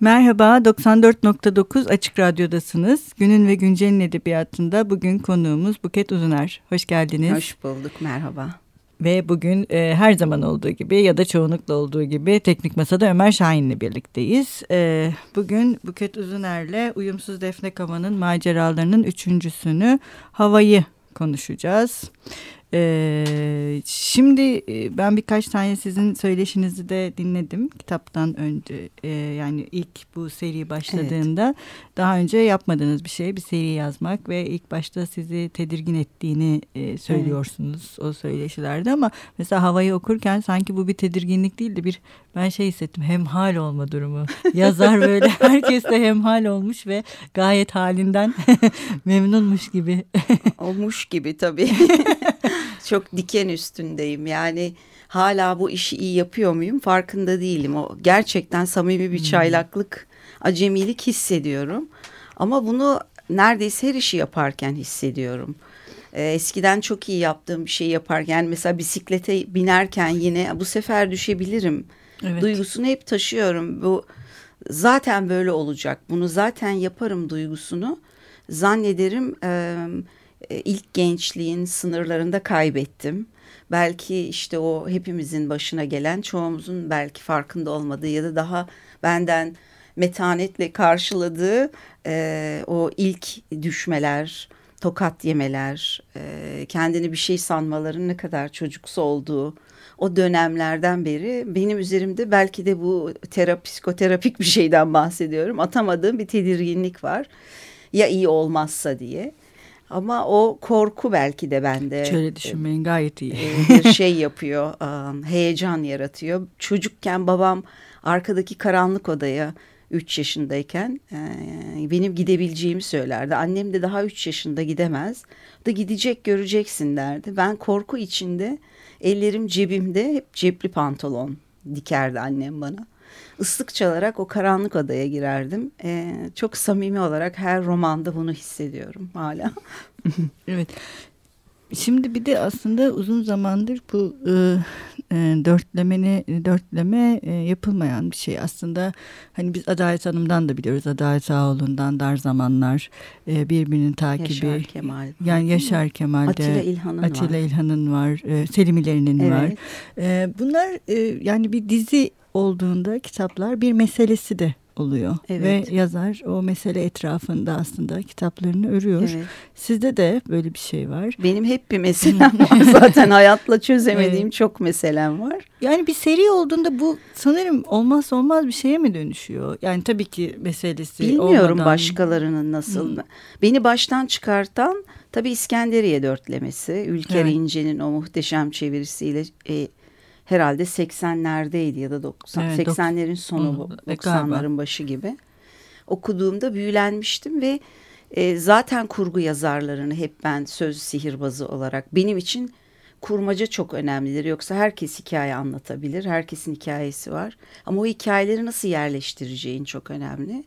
Merhaba, 94.9 Açık Radyo'dasınız. Günün ve Güncel'in edebiyatında bugün konuğumuz Buket Uzuner. Hoş geldiniz. Hoş bulduk, merhaba. Ve bugün e, her zaman olduğu gibi ya da çoğunlukla olduğu gibi Teknik Masa'da Ömer Şahin'le birlikteyiz. E, bugün Buket Uzuner'le Uyumsuz Defne Kava'nın maceralarının üçüncüsünü Havayı konuşacağız. Ee, şimdi e, ben birkaç tane sizin söyleşinizi de dinledim kitaptan önce. E, yani ilk bu seri başladığında evet. daha önce yapmadığınız bir şey bir seri yazmak ve ilk başta sizi tedirgin ettiğini e, söylüyorsunuz evet. o söyleşilerde. Ama mesela havayı okurken sanki bu bir tedirginlik değildi bir ben şey hissettim hemhal olma durumu. Yazar böyle herkes de hemhal olmuş ve gayet halinden memnunmuş gibi. Olmuş gibi tabii çok diken üstündeyim. Yani hala bu işi iyi yapıyor muyum farkında değilim. O gerçekten samimi bir hmm. çaylaklık, acemilik hissediyorum. Ama bunu neredeyse her işi yaparken hissediyorum. Ee, eskiden çok iyi yaptığım bir şey yaparken mesela bisiklete binerken yine bu sefer düşebilirim. Evet. Duygusunu hep taşıyorum. Bu zaten böyle olacak. Bunu zaten yaparım duygusunu zannederim e, ilk gençliğin sınırlarında kaybettim. Belki işte o hepimizin başına gelen çoğumuzun belki farkında olmadığı ya da daha benden metanetle karşıladığı e, o ilk düşmeler, tokat yemeler, e, kendini bir şey sanmaların ne kadar çocuksu olduğu o dönemlerden beri benim üzerimde belki de bu terapi, psikoterapik bir şeyden bahsediyorum. Atamadığım bir tedirginlik var. Ya iyi olmazsa diye. Ama o korku belki de bende. Hiç öyle düşünmeyin gayet iyi. E, bir şey yapıyor, heyecan yaratıyor. Çocukken babam arkadaki karanlık odaya 3 yaşındayken benim gidebileceğimi söylerdi. Annem de daha 3 yaşında gidemez. Da gidecek göreceksin derdi. Ben korku içinde ellerim cebimde hep cepli pantolon dikerdi annem bana ıslık çalarak o karanlık odaya girerdim. E, çok samimi olarak her romanda bunu hissediyorum hala. evet. Şimdi bir de aslında uzun zamandır bu e, e, dörtlemeni dörtleme e, yapılmayan bir şey. Aslında hani biz Adalet Hanım'dan da biliyoruz. Adalet Ağoğlu'ndan Dar Zamanlar e, birbirinin takibi. Yaşar Kemal. Yani Yaşar Kemal'de. Atilla İlhan'ın Atilla var. İlhan'ın var. E, Selim İleri'nin evet. var. E, bunlar e, yani bir dizi olduğunda kitaplar bir meselesi de oluyor. Evet. Ve yazar o mesele etrafında aslında kitaplarını örüyor. Evet. Sizde de böyle bir şey var. Benim hep bir meselem var. Zaten hayatla çözemediğim evet. çok meselem var. Yani bir seri olduğunda bu sanırım olmaz olmaz bir şeye mi dönüşüyor? Yani tabii ki meselesi Bilmiyorum olmadan... başkalarının nasıl. Hmm. Beni baştan çıkartan tabii İskenderiye dörtlemesi. Ülker evet. İnce'nin o muhteşem çevirisiyle e, herhalde 80'lerdeydi ya da 90 evet, 80'lerin sonu 90'ların başı gibi. Okuduğumda büyülenmiştim ve e, zaten kurgu yazarlarını hep ben söz sihirbazı olarak benim için kurmaca çok önemlidir. Yoksa herkes hikaye anlatabilir. Herkesin hikayesi var. Ama o hikayeleri nasıl yerleştireceğin çok önemli.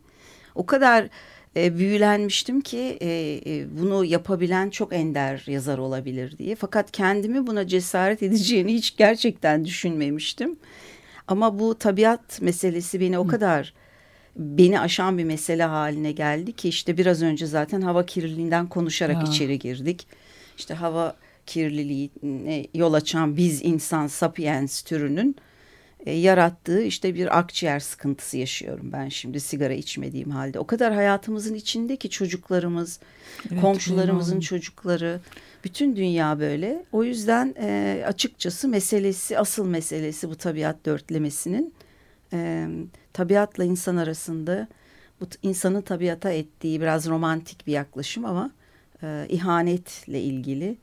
O kadar e, büyülenmiştim ki e, e, bunu yapabilen çok ender yazar olabilir diye. Fakat kendimi buna cesaret edeceğini hiç gerçekten düşünmemiştim. Ama bu tabiat meselesi beni o kadar beni aşan bir mesele haline geldi ki işte biraz önce zaten hava kirliliğinden konuşarak ya. içeri girdik. İşte hava kirliliği yol açan biz insan sapiens türünün e, yarattığı işte bir akciğer sıkıntısı yaşıyorum ben şimdi sigara içmediğim halde. O kadar hayatımızın içindeki çocuklarımız, evet, komşularımızın bilmiyorum. çocukları, bütün dünya böyle. O yüzden e, açıkçası meselesi, asıl meselesi bu tabiat dörtlemesinin e, tabiatla insan arasında bu insanın tabiata ettiği biraz romantik bir yaklaşım ama e, ihanetle ilgili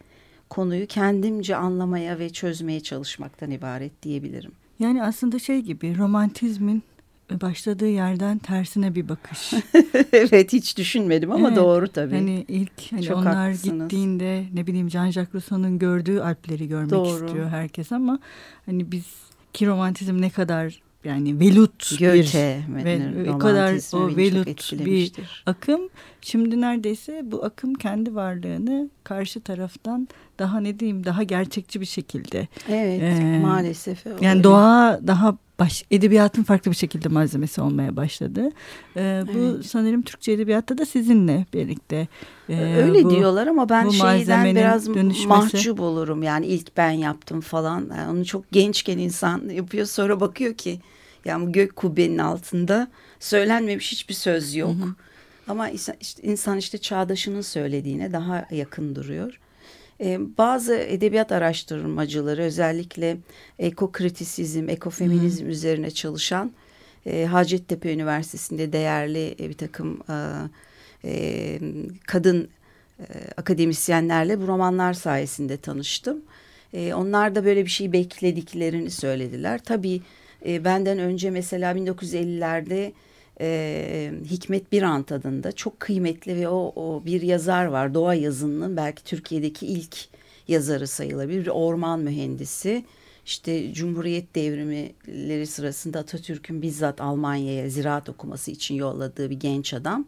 konuyu kendimce anlamaya ve çözmeye çalışmaktan ibaret diyebilirim. Yani aslında şey gibi romantizmin başladığı yerden tersine bir bakış. evet hiç düşünmedim ama evet, doğru tabii. Hani ilk hani Çok onlar haklısınız. gittiğinde ne bileyim Jean-Jacques Rousseau'nun gördüğü Alpleri görmek doğru. istiyor herkes ama hani biz ki romantizm ne kadar yani velut Göte, bir ve o kadar o velut bir akım. Şimdi neredeyse bu akım kendi varlığını karşı taraftan daha ne diyeyim daha gerçekçi bir şekilde. Evet e, maalesef. Yani doğa daha baş, edebiyatın farklı bir şekilde malzemesi olmaya başladı. Ee, bu evet. sanırım Türkçe edebiyatta da sizinle birlikte. E, Öyle bu, diyorlar ama ben şeyden biraz dönüşmesi... mahcup olurum. Yani ilk ben yaptım falan. Yani onu çok gençken insan yapıyor sonra bakıyor ki yani gök kubbenin altında söylenmemiş hiçbir söz yok. Hı hı. Ama işte insan işte çağdaşının söylediğine daha yakın duruyor. Ee, bazı edebiyat araştırmacıları özellikle ekokritisizm, ekofeminizm hmm. üzerine çalışan e, Hacettepe Üniversitesi'nde değerli e, bir takım e, e, kadın e, akademisyenlerle bu romanlar sayesinde tanıştım. E, onlar da böyle bir şey beklediklerini söylediler. Tabii e, benden önce mesela 1950'lerde e, Hikmet Birant adında çok kıymetli ve o, o bir yazar var. Doğa yazınının belki Türkiye'deki ilk yazarı sayılabilir. Bir orman mühendisi. İşte Cumhuriyet devrimleri sırasında Atatürk'ün bizzat Almanya'ya ziraat okuması için yolladığı bir genç adam.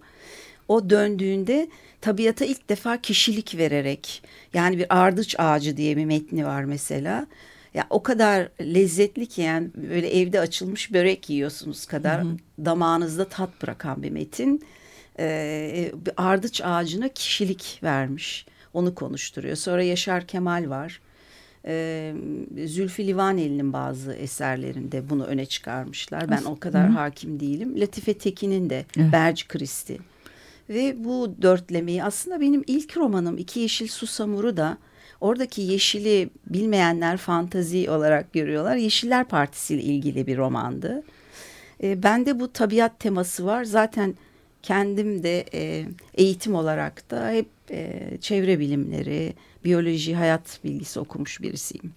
O döndüğünde tabiata ilk defa kişilik vererek yani bir ardıç ağacı diye bir metni var mesela ya o kadar lezzetli ki yani böyle evde açılmış börek yiyorsunuz kadar hı hı. damağınızda tat bırakan bir metin. Ee, bir ardıç ağacına kişilik vermiş. Onu konuşturuyor. Sonra Yaşar Kemal var. Ee, Zülfü Livaneli'nin bazı eserlerinde bunu öne çıkarmışlar. Ben o kadar Hı. hakim değilim. Latife Tekin'in de evet. Berci Kristi. Ve bu dörtlemeyi aslında benim ilk romanım İki Yeşil Susamur'u da Oradaki yeşili bilmeyenler fantazi olarak görüyorlar. Yeşiller Partisi ile ilgili bir romandı. E, bende bu tabiat teması var. Zaten kendim de e, eğitim olarak da hep e, çevre bilimleri, biyoloji, hayat bilgisi okumuş birisiyim.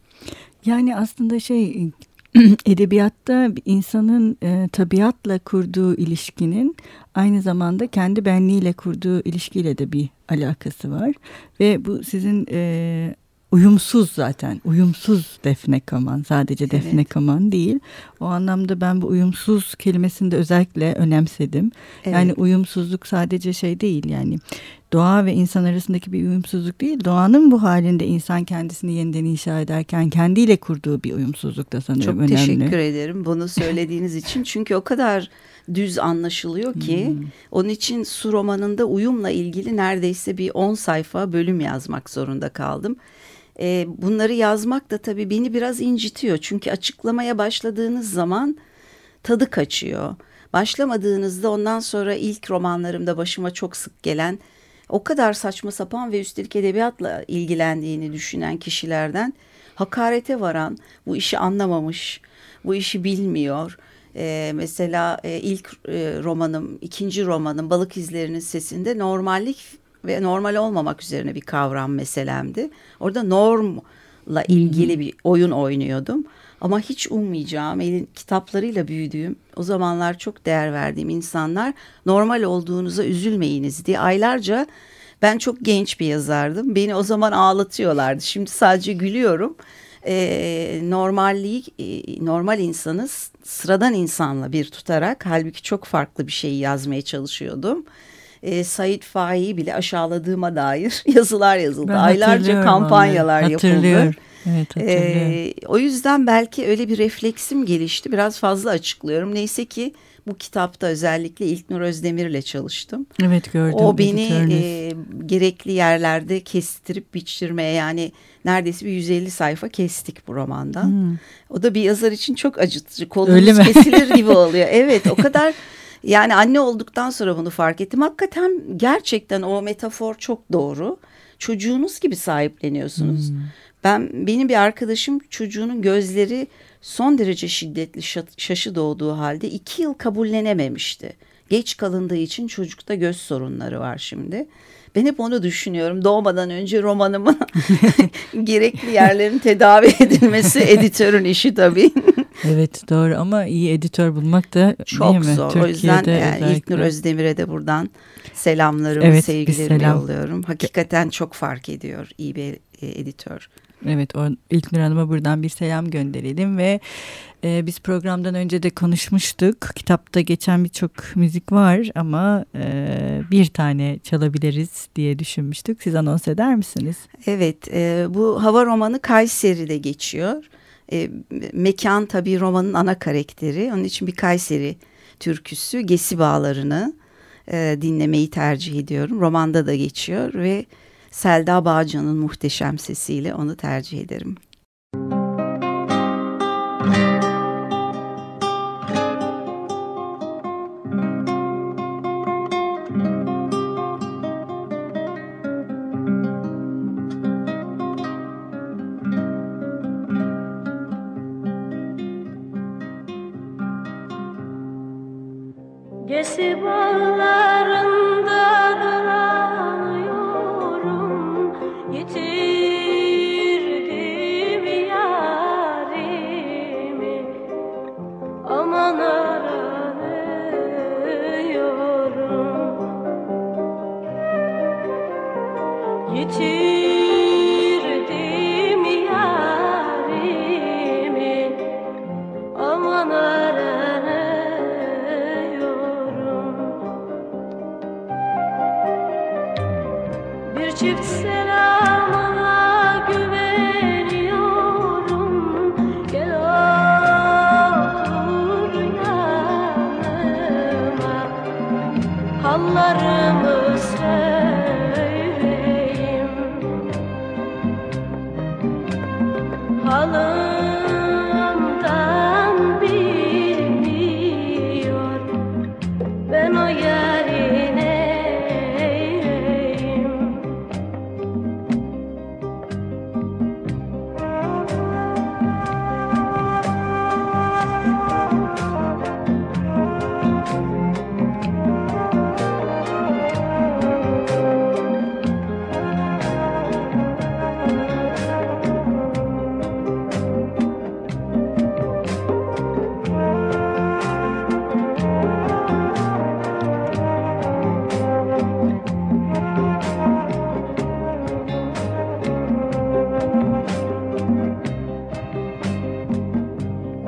Yani aslında şey edebiyatta insanın e, tabiatla kurduğu ilişkinin aynı zamanda kendi benliğiyle kurduğu ilişkiyle de bir alakası var. Ve bu sizin e, uyumsuz zaten. Uyumsuz Defne Kaman. Sadece Defne evet. Kaman değil. O anlamda ben bu uyumsuz kelimesini de özellikle önemsedim. Evet. Yani uyumsuzluk sadece şey değil yani doğa ve insan arasındaki bir uyumsuzluk değil. Doğanın bu halinde insan kendisini yeniden inşa ederken kendiyle kurduğu bir uyumsuzluk da sanırım Çok önemli. Çok teşekkür ederim bunu söylediğiniz için. Çünkü o kadar düz anlaşılıyor ki hmm. onun için su romanında uyumla ilgili neredeyse bir 10 sayfa bölüm yazmak zorunda kaldım. E, bunları yazmak da tabii beni biraz incitiyor. Çünkü açıklamaya başladığınız zaman tadı kaçıyor. Başlamadığınızda ondan sonra ilk romanlarımda başıma çok sık gelen o kadar saçma sapan ve üstelik edebiyatla ilgilendiğini düşünen kişilerden hakarete varan, bu işi anlamamış, bu işi bilmiyor. Ee, mesela e, ilk e, romanım, ikinci romanım Balık İzlerinin Sesinde normallik ve normal olmamak üzerine bir kavram meselemdi. Orada normla ilgili bir oyun oynuyordum. Ama hiç ummayacağım, elin kitaplarıyla büyüdüğüm, o zamanlar çok değer verdiğim insanlar normal olduğunuza üzülmeyiniz diye aylarca ben çok genç bir yazardım. Beni o zaman ağlatıyorlardı. Şimdi sadece gülüyorum. Ee, normalliği, e, normal insanı sıradan insanla bir tutarak halbuki çok farklı bir şeyi yazmaya çalışıyordum e, Said Faik'i bile aşağıladığıma dair yazılar yazıldı. Ben Aylarca kampanyalar yapıldı. Evet, ee, o yüzden belki öyle bir refleksim gelişti. Biraz fazla açıklıyorum. Neyse ki bu kitapta özellikle İlknur Özdemir'le çalıştım. Evet gördüm. O beni e, gerekli yerlerde kestirip biçtirmeye yani neredeyse bir 150 sayfa kestik bu romandan. Hmm. O da bir yazar için çok acıtıcı. Kolumuz kesilir gibi oluyor. Evet o kadar Yani anne olduktan sonra bunu fark ettim. Hakikaten gerçekten o metafor çok doğru. Çocuğunuz gibi sahipleniyorsunuz. Hmm. Ben benim bir arkadaşım çocuğunun gözleri son derece şiddetli şaşı doğduğu halde iki yıl kabullenememişti. Geç kalındığı için çocukta göz sorunları var şimdi. Ben hep onu düşünüyorum. Doğmadan önce romanımın gerekli yerlerin tedavi edilmesi editörün işi tabii. evet doğru ama iyi editör bulmak da çok zor. Türkiye'de o yüzden yani İlknur Özdemir'e de buradan selamlarımı, evet, sevgilerimi selam. yolluyorum. Hakikaten çok fark ediyor iyi bir e, editör. Evet İlknur Hanım'a buradan bir selam gönderelim ve e, biz programdan önce de konuşmuştuk. Kitapta geçen birçok müzik var ama e, bir tane çalabiliriz diye düşünmüştük. Siz anons eder misiniz? Evet e, bu hava romanı Kayseri'de geçiyor. E, mekan tabii romanın ana karakteri. Onun için bir Kayseri türküsü Gesi Bağları'nı e, dinlemeyi tercih ediyorum. Romanda da geçiyor ve Selda Bağcan'ın muhteşem sesiyle onu tercih ederim. halı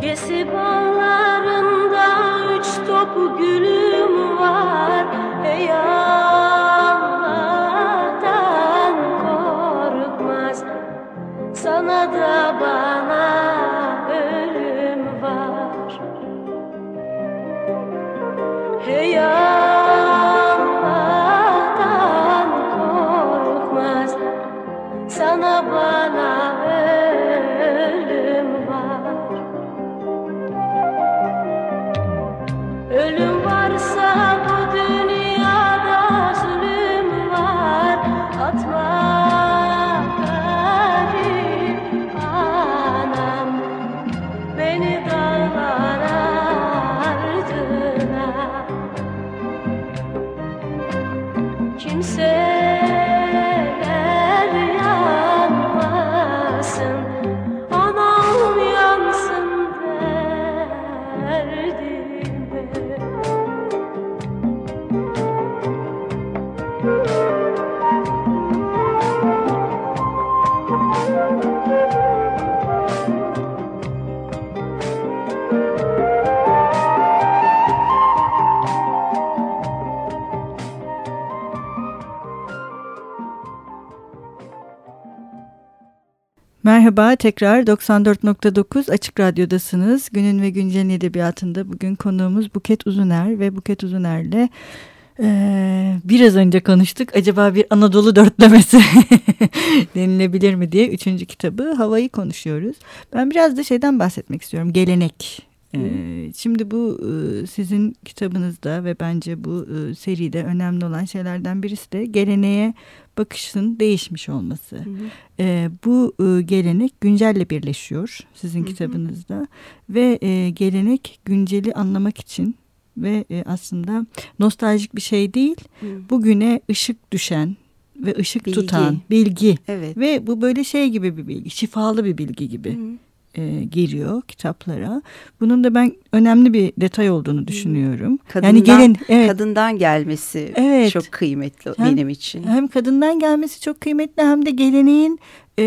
Yes, it was. Merhaba tekrar 94.9 Açık Radyo'dasınız. Günün ve Güncel'in edebiyatında bugün konuğumuz Buket Uzuner ve Buket Uzuner'le e, biraz önce konuştuk. Acaba bir Anadolu dörtlemesi denilebilir mi diye üçüncü kitabı Havayı konuşuyoruz. Ben biraz da şeyden bahsetmek istiyorum. Gelenek ee, şimdi bu sizin kitabınızda ve bence bu seride önemli olan şeylerden birisi de geleneğe bakışın değişmiş olması. Hı hı. Bu gelenek güncelle birleşiyor sizin hı hı. kitabınızda ve e, gelenek günceli anlamak için ve e, aslında nostaljik bir şey değil. Hı. Bugüne ışık düşen ve ışık bilgi. tutan bilgi. Evet. Ve bu böyle şey gibi bir bilgi, şifalı bir bilgi gibi. Hı e, giriyor kitaplara. Bunun da ben önemli bir detay olduğunu düşünüyorum. Kadından, yani gelin evet. kadından gelmesi evet, çok kıymetli hem, benim için. Hem kadından gelmesi çok kıymetli hem de geleneğin e,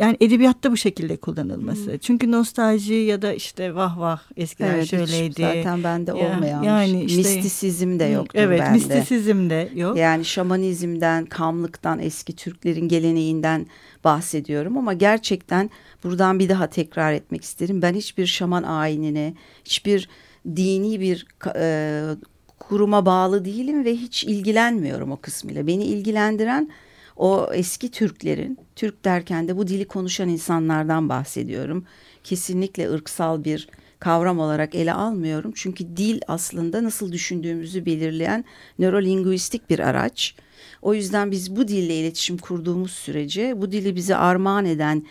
yani edebiyatta bu şekilde kullanılması. Hmm. Çünkü nostalji ya da işte vah vah eskiler evet, şöyleydi. Zaten bende olmayan. Yani işte, mistisizm de yoktur evet, bende. Evet mistisizm de yok. Yani şamanizmden, kamlıktan, eski Türklerin geleneğinden bahsediyorum ama gerçekten buradan bir daha tekrar etmek isterim. Ben hiçbir şaman ayinine, hiçbir dini bir e, kuruma bağlı değilim ve hiç ilgilenmiyorum o kısmıyla. Beni ilgilendiren o eski Türklerin, Türk derken de bu dili konuşan insanlardan bahsediyorum. Kesinlikle ırksal bir kavram olarak ele almıyorum. Çünkü dil aslında nasıl düşündüğümüzü belirleyen nörolinguistik bir araç. O yüzden biz bu dille iletişim kurduğumuz sürece bu dili bize armağan eden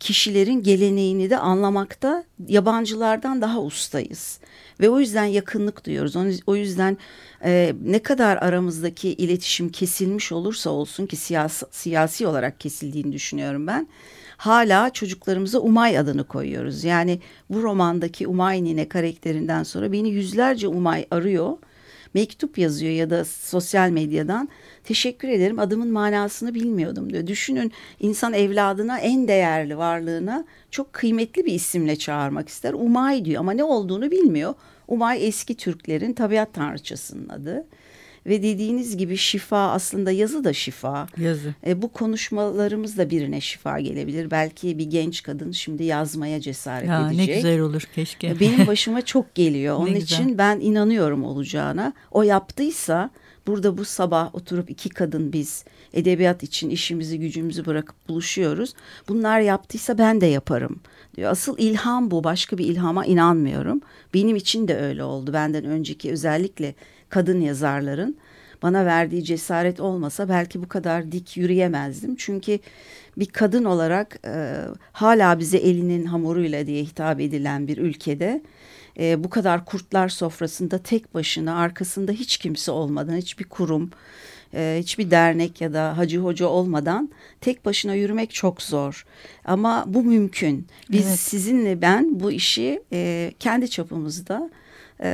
kişilerin geleneğini de anlamakta yabancılardan daha ustayız. Ve o yüzden yakınlık duyuyoruz. O yüzden e, ne kadar aramızdaki iletişim kesilmiş olursa olsun ki siyasi, siyasi olarak kesildiğini düşünüyorum ben. Hala çocuklarımıza Umay adını koyuyoruz. Yani bu romandaki Umay Nine karakterinden sonra beni yüzlerce Umay arıyor mektup yazıyor ya da sosyal medyadan teşekkür ederim adımın manasını bilmiyordum diyor. Düşünün insan evladına en değerli varlığına çok kıymetli bir isimle çağırmak ister. Umay diyor ama ne olduğunu bilmiyor. Umay eski Türklerin tabiat tanrıçasının adı. Ve dediğiniz gibi şifa aslında yazı da şifa. Yazı. E, bu konuşmalarımız da birine şifa gelebilir. Belki bir genç kadın şimdi yazmaya cesaret ya, edecek. Ne güzel olur keşke. E, benim başıma çok geliyor. Onun için ben inanıyorum olacağına. O yaptıysa burada bu sabah oturup iki kadın biz edebiyat için işimizi gücümüzü bırakıp buluşuyoruz. Bunlar yaptıysa ben de yaparım diyor. Asıl ilham bu. Başka bir ilhama inanmıyorum. Benim için de öyle oldu. Benden önceki özellikle kadın yazarların bana verdiği cesaret olmasa belki bu kadar dik yürüyemezdim. Çünkü bir kadın olarak e, hala bize elinin hamuruyla diye hitap edilen bir ülkede e, bu kadar kurtlar sofrasında tek başına arkasında hiç kimse olmadan hiçbir kurum e, hiçbir dernek ya da hacı hoca olmadan tek başına yürümek çok zor. Ama bu mümkün. Biz evet. sizinle ben bu işi e, kendi çapımızda e,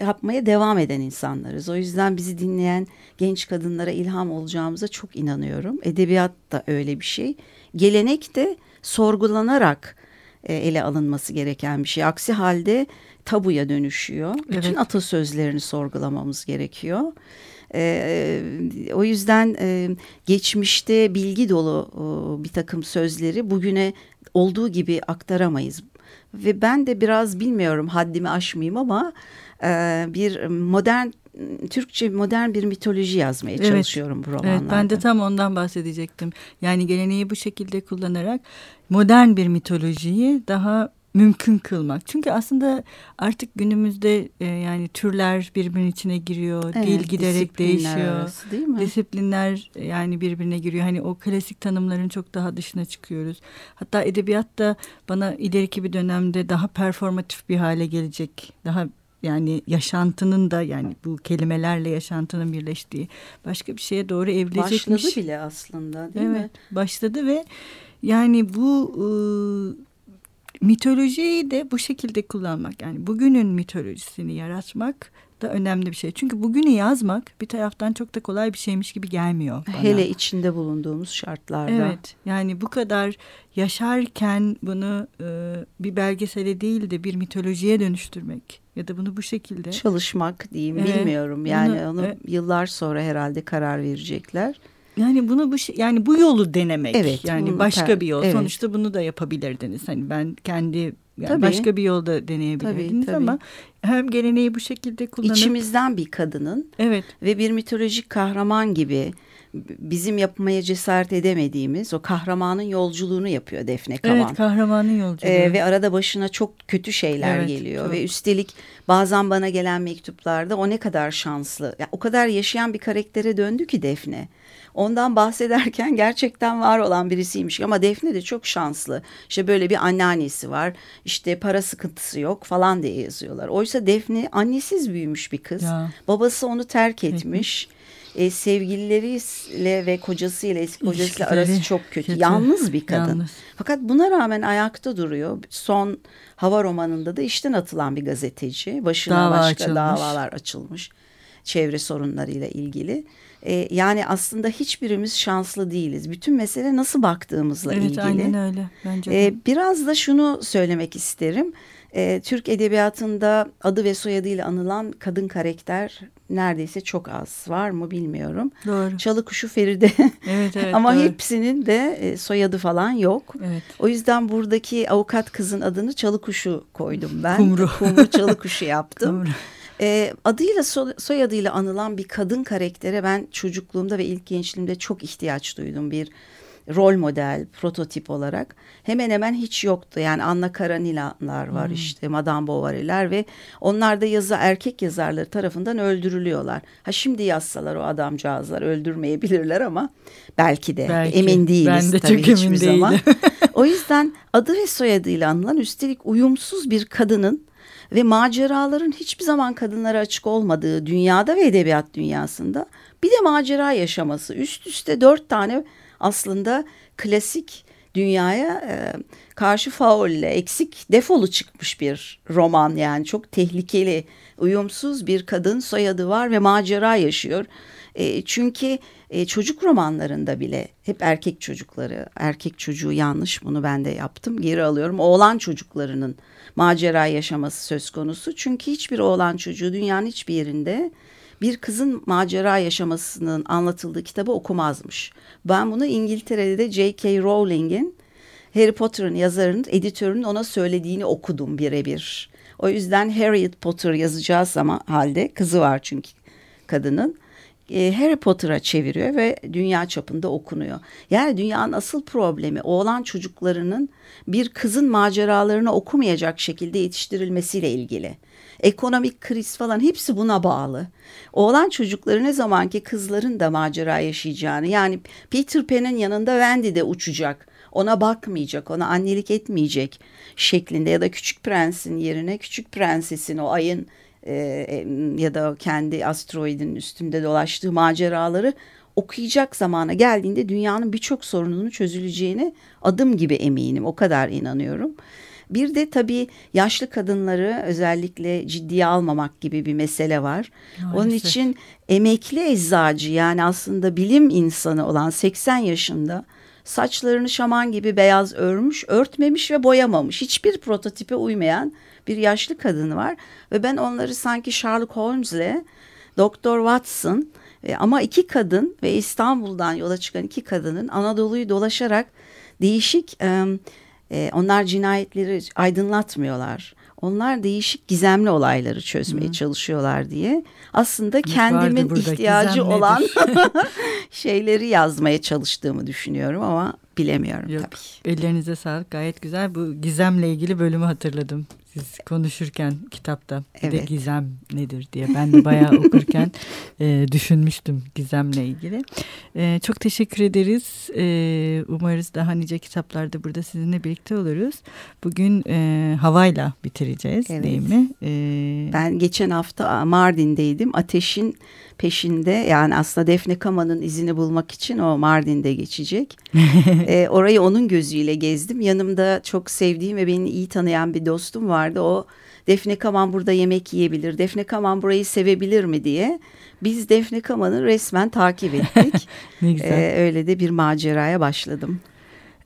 yapmaya devam eden insanlarız. O yüzden bizi dinleyen genç kadınlara ilham olacağımıza çok inanıyorum. Edebiyat da öyle bir şey. Gelenek de sorgulanarak e, ele alınması gereken bir şey. Aksi halde tabuya dönüşüyor. Evet. Bütün atasözlerini sorgulamamız gerekiyor. E, o yüzden e, geçmişte bilgi dolu e, bir takım sözleri bugüne olduğu gibi aktaramayız. Ve ben de biraz bilmiyorum haddimi aşmayayım ama e, bir modern Türkçe modern bir mitoloji yazmaya evet. çalışıyorum bu romanlarda. Evet, ben de tam ondan bahsedecektim. Yani geleneği bu şekilde kullanarak modern bir mitolojiyi daha mümkün kılmak. Çünkü aslında artık günümüzde e, yani türler birbirinin içine giriyor. Evet, dil giderek değişiyor. Arası, değil mi? Disiplinler yani birbirine giriyor. Hani o klasik tanımların çok daha dışına çıkıyoruz. Hatta edebiyat da bana ileriki bir dönemde daha performatif bir hale gelecek. Daha yani yaşantının da yani bu kelimelerle yaşantının birleştiği başka bir şeye doğru evrilecekmiş. Başladı bile aslında değil evet, mi? Başladı ve yani bu ıı, mitolojiyi de bu şekilde kullanmak yani bugünün mitolojisini yaratmak da önemli bir şey. Çünkü bugünü yazmak bir taraftan çok da kolay bir şeymiş gibi gelmiyor bana. Hele içinde bulunduğumuz şartlarda. Evet yani bu kadar yaşarken bunu e, bir belgesele değil de bir mitolojiye dönüştürmek ya da bunu bu şekilde. Çalışmak diyeyim evet, bilmiyorum yani bunu, onu evet. yıllar sonra herhalde karar verecekler. Yani bunu bu şey, yani bu yolu denemek. Evet. Yani başka bir yol. Evet. Sonuçta bunu da yapabilirdiniz. Hani ben kendi yani tabii. başka bir yolda deneyebilirdiniz tabii, tabii. ama hem geleneği bu şekilde kullanıp içimizden bir kadının evet ve bir mitolojik kahraman gibi bizim yapmaya cesaret edemediğimiz o kahramanın yolculuğunu yapıyor Defne Kavan. Evet kahramanın yolculuğu. Ee, ve arada başına çok kötü şeyler evet, geliyor çok. ve üstelik bazen bana gelen mektuplarda o ne kadar şanslı. Yani o kadar yaşayan bir karaktere döndü ki Defne ondan bahsederken gerçekten var olan birisiymiş. Ama Defne de çok şanslı. İşte böyle bir anneannesi var. İşte para sıkıntısı yok falan diye yazıyorlar. Oysa Defne annesiz büyümüş bir kız. Ya. Babası onu terk etmiş. e, sevgilileriyle ve kocasıyla eski kocasıyla arası çok kötü. kötü. Yalnız bir kadın. Yalnız. Fakat buna rağmen ayakta duruyor. Son hava romanında da işten atılan bir gazeteci. Başına Dava başka açılmış. davalar açılmış. Çevre sorunlarıyla ilgili. E, yani aslında hiçbirimiz şanslı değiliz. Bütün mesele nasıl baktığımızla evet, ilgili. Evet aynen öyle. Bence de. E, biraz da şunu söylemek isterim. E, Türk edebiyatında adı ve soyadıyla anılan kadın karakter neredeyse çok az. Var mı bilmiyorum. Doğru. Çalıkuşu Feride. Evet, evet, Ama doğru. hepsinin de e, soyadı falan yok. Evet. O yüzden buradaki avukat kızın adını Çalıkuşu koydum ben. Kumru. Kumru Çalıkuşu yaptım. Kumru. E, adıyla so soyadıyla anılan bir kadın karaktere ben çocukluğumda ve ilk gençliğimde çok ihtiyaç duydum. Bir rol model, prototip olarak hemen hemen hiç yoktu. Yani Anna Kareninalar var Hmm. işte, Madame Bovary'ler ve onlar da yazı erkek yazarları tarafından öldürülüyorlar. Ha şimdi yazsalar o adamcağızlar öldürmeyebilirler ama belki de Belki. emin değiliz Ben de tabii çok emin hiçbir zaman. değilim. o yüzden adı ve soyadıyla anılan üstelik uyumsuz bir kadının ve maceraların hiçbir zaman kadınlara açık olmadığı dünyada ve edebiyat dünyasında bir de macera yaşaması. Üst üste dört tane aslında klasik dünyaya e, karşı faulle, eksik, defolu çıkmış bir roman yani çok tehlikeli, uyumsuz bir kadın soyadı var ve macera yaşıyor. E, çünkü e, çocuk romanlarında bile hep erkek çocukları, erkek çocuğu yanlış bunu ben de yaptım geri alıyorum. Oğlan çocuklarının macera yaşaması söz konusu. Çünkü hiçbir oğlan çocuğu dünyanın hiçbir yerinde bir kızın macera yaşamasının anlatıldığı kitabı okumazmış. Ben bunu İngiltere'de de J.K. Rowling'in Harry Potter'ın yazarının, editörünün ona söylediğini okudum birebir. O yüzden Harriet Potter yazacağı zaman halde kızı var çünkü kadının. E, Harry Potter'a çeviriyor ve dünya çapında okunuyor. Yani dünyanın asıl problemi oğlan çocuklarının bir kızın maceralarını okumayacak şekilde yetiştirilmesiyle ilgili. Ekonomik kriz falan hepsi buna bağlı. Oğlan çocukları ne zaman ki kızların da macera yaşayacağını yani Peter Pan'in yanında Wendy de uçacak. Ona bakmayacak, ona annelik etmeyecek şeklinde ya da Küçük Prens'in yerine Küçük Prenses'in o ayın e, e, ya da kendi asteroidin üstünde dolaştığı maceraları okuyacak zamana geldiğinde dünyanın birçok sorununun çözüleceğine adım gibi eminim. O kadar inanıyorum. Bir de tabii yaşlı kadınları özellikle ciddiye almamak gibi bir mesele var. Onun Maalesef. için emekli eczacı yani aslında bilim insanı olan 80 yaşında saçlarını şaman gibi beyaz örmüş, örtmemiş ve boyamamış. Hiçbir prototipe uymayan bir yaşlı kadın var ve ben onları sanki Sherlock Holmes'le Doktor Watson e, ama iki kadın ve İstanbul'dan yola çıkan iki kadının Anadolu'yu dolaşarak değişik e, e, onlar cinayetleri aydınlatmıyorlar. Onlar değişik gizemli olayları çözmeye çalışıyorlar diye. Aslında Evet, kendimin ihtiyacı gizem olan şeyleri yazmaya çalıştığımı düşünüyorum ama bilemiyorum Yok. tabii. Ellerinize sağlık. Gayet güzel. Bu gizemle ilgili bölümü hatırladım. Siz konuşurken kitapta. Bir de Evet. gizem nedir diye. Ben de bayağı okurken e, düşünmüştüm gizemle ilgili. E, çok teşekkür ederiz. E, umarız daha nice kitaplarda burada sizinle birlikte oluruz. Bugün e, havayla bitireceğiz Evet. değil mi? E, Ben geçen hafta Mardin'deydim. Ateşin peşinde yani aslında Defne Kama'nın izini bulmak için o Mardin'de geçecek. Ee, orayı onun gözüyle gezdim. Yanımda çok sevdiğim ve beni iyi tanıyan bir dostum vardı. O Defne Kaman burada yemek yiyebilir, Defne Kaman burayı sevebilir mi diye. Biz Defne Kaman'ı resmen takip ettik. ne güzel. Ee, öyle de bir maceraya başladım.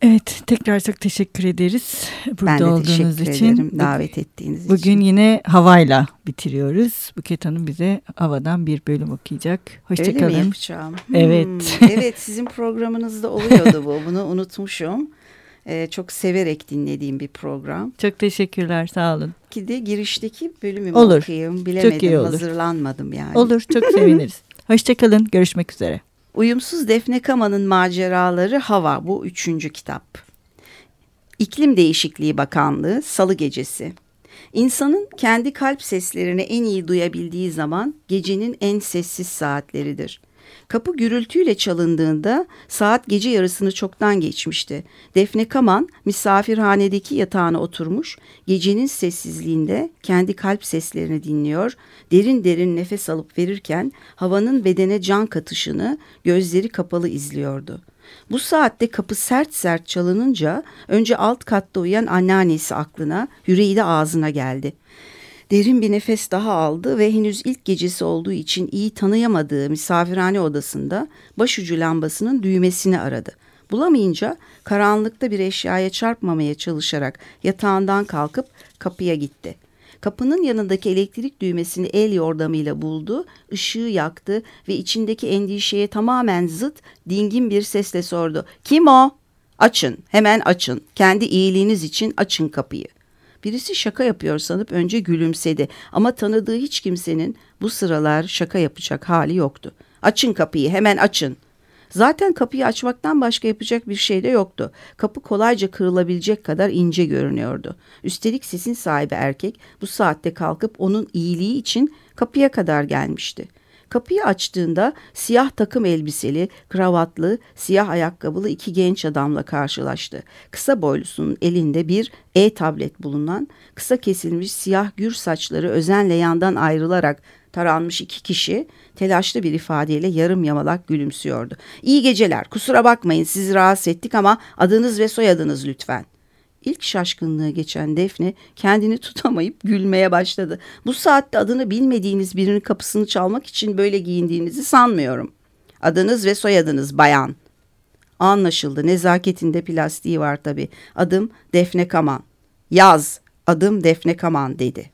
Evet tekrar çok teşekkür ederiz. Burada ben de olduğunuz teşekkür için. ederim davet ettiğiniz için. Bugün yine havayla bitiriyoruz. Buket Hanım bize havadan bir bölüm okuyacak. Öyle mi Hoşçakalın. yapacağım? Evet. Hmm, evet sizin programınızda oluyordu bu. Bunu unutmuşum. Ee, çok severek dinlediğim bir program. Çok teşekkürler sağ olun. Ki de girişteki bölümü Olur. okuyayım. Bilemedim. iyi olur. Hazırlanmadım yani. Olur çok seviniriz. Hoşçakalın görüşmek üzere. Uyumsuz Defne Kama'nın maceraları Hava bu üçüncü kitap. İklim Değişikliği Bakanlığı Salı Gecesi. İnsanın kendi kalp seslerini en iyi duyabildiği zaman gecenin en sessiz saatleridir. Kapı gürültüyle çalındığında saat gece yarısını çoktan geçmişti. Defne Kaman misafirhanedeki yatağına oturmuş, gecenin sessizliğinde kendi kalp seslerini dinliyor, derin derin nefes alıp verirken havanın bedene can katışını gözleri kapalı izliyordu. Bu saatte kapı sert sert çalınınca önce alt katta uyuyan anneannesi aklına, yüreği de ağzına geldi. Derin bir nefes daha aldı ve henüz ilk gecesi olduğu için iyi tanıyamadığı misafirhane odasında başucu lambasının düğmesini aradı. Bulamayınca karanlıkta bir eşyaya çarpmamaya çalışarak yatağından kalkıp kapıya gitti. Kapının yanındaki elektrik düğmesini el yordamıyla buldu, ışığı yaktı ve içindeki endişeye tamamen zıt dingin bir sesle sordu. Kim o? Açın, hemen açın. Kendi iyiliğiniz için açın kapıyı. Birisi şaka yapıyor sanıp önce gülümsedi ama tanıdığı hiç kimsenin bu sıralar şaka yapacak hali yoktu. Açın kapıyı, hemen açın.'' Zaten kapıyı açmaktan başka yapacak bir şey de yoktu. Kapı kolayca kırılabilecek kadar ince görünüyordu. Üstelik sesin sahibi erkek bu saatte kalkıp onun iyiliği için kapıya kadar gelmişti. Kapıyı açtığında siyah takım elbiseli, kravatlı, siyah ayakkabılı iki genç adamla karşılaştı. Kısa boylusunun elinde bir e-tablet bulunan, kısa kesilmiş siyah gür saçları özenle yandan ayrılarak taranmış iki kişi telaşlı bir ifadeyle yarım yamalak gülümsüyordu. İyi geceler kusura bakmayın sizi rahatsız ettik ama adınız ve soyadınız lütfen. İlk şaşkınlığı geçen Defne kendini tutamayıp gülmeye başladı. Bu saatte adını bilmediğiniz birinin kapısını çalmak için böyle giyindiğinizi sanmıyorum. Adınız ve soyadınız bayan. Anlaşıldı nezaketinde plastiği var tabii. Adım Defne Kaman. Yaz adım Defne Kaman dedi.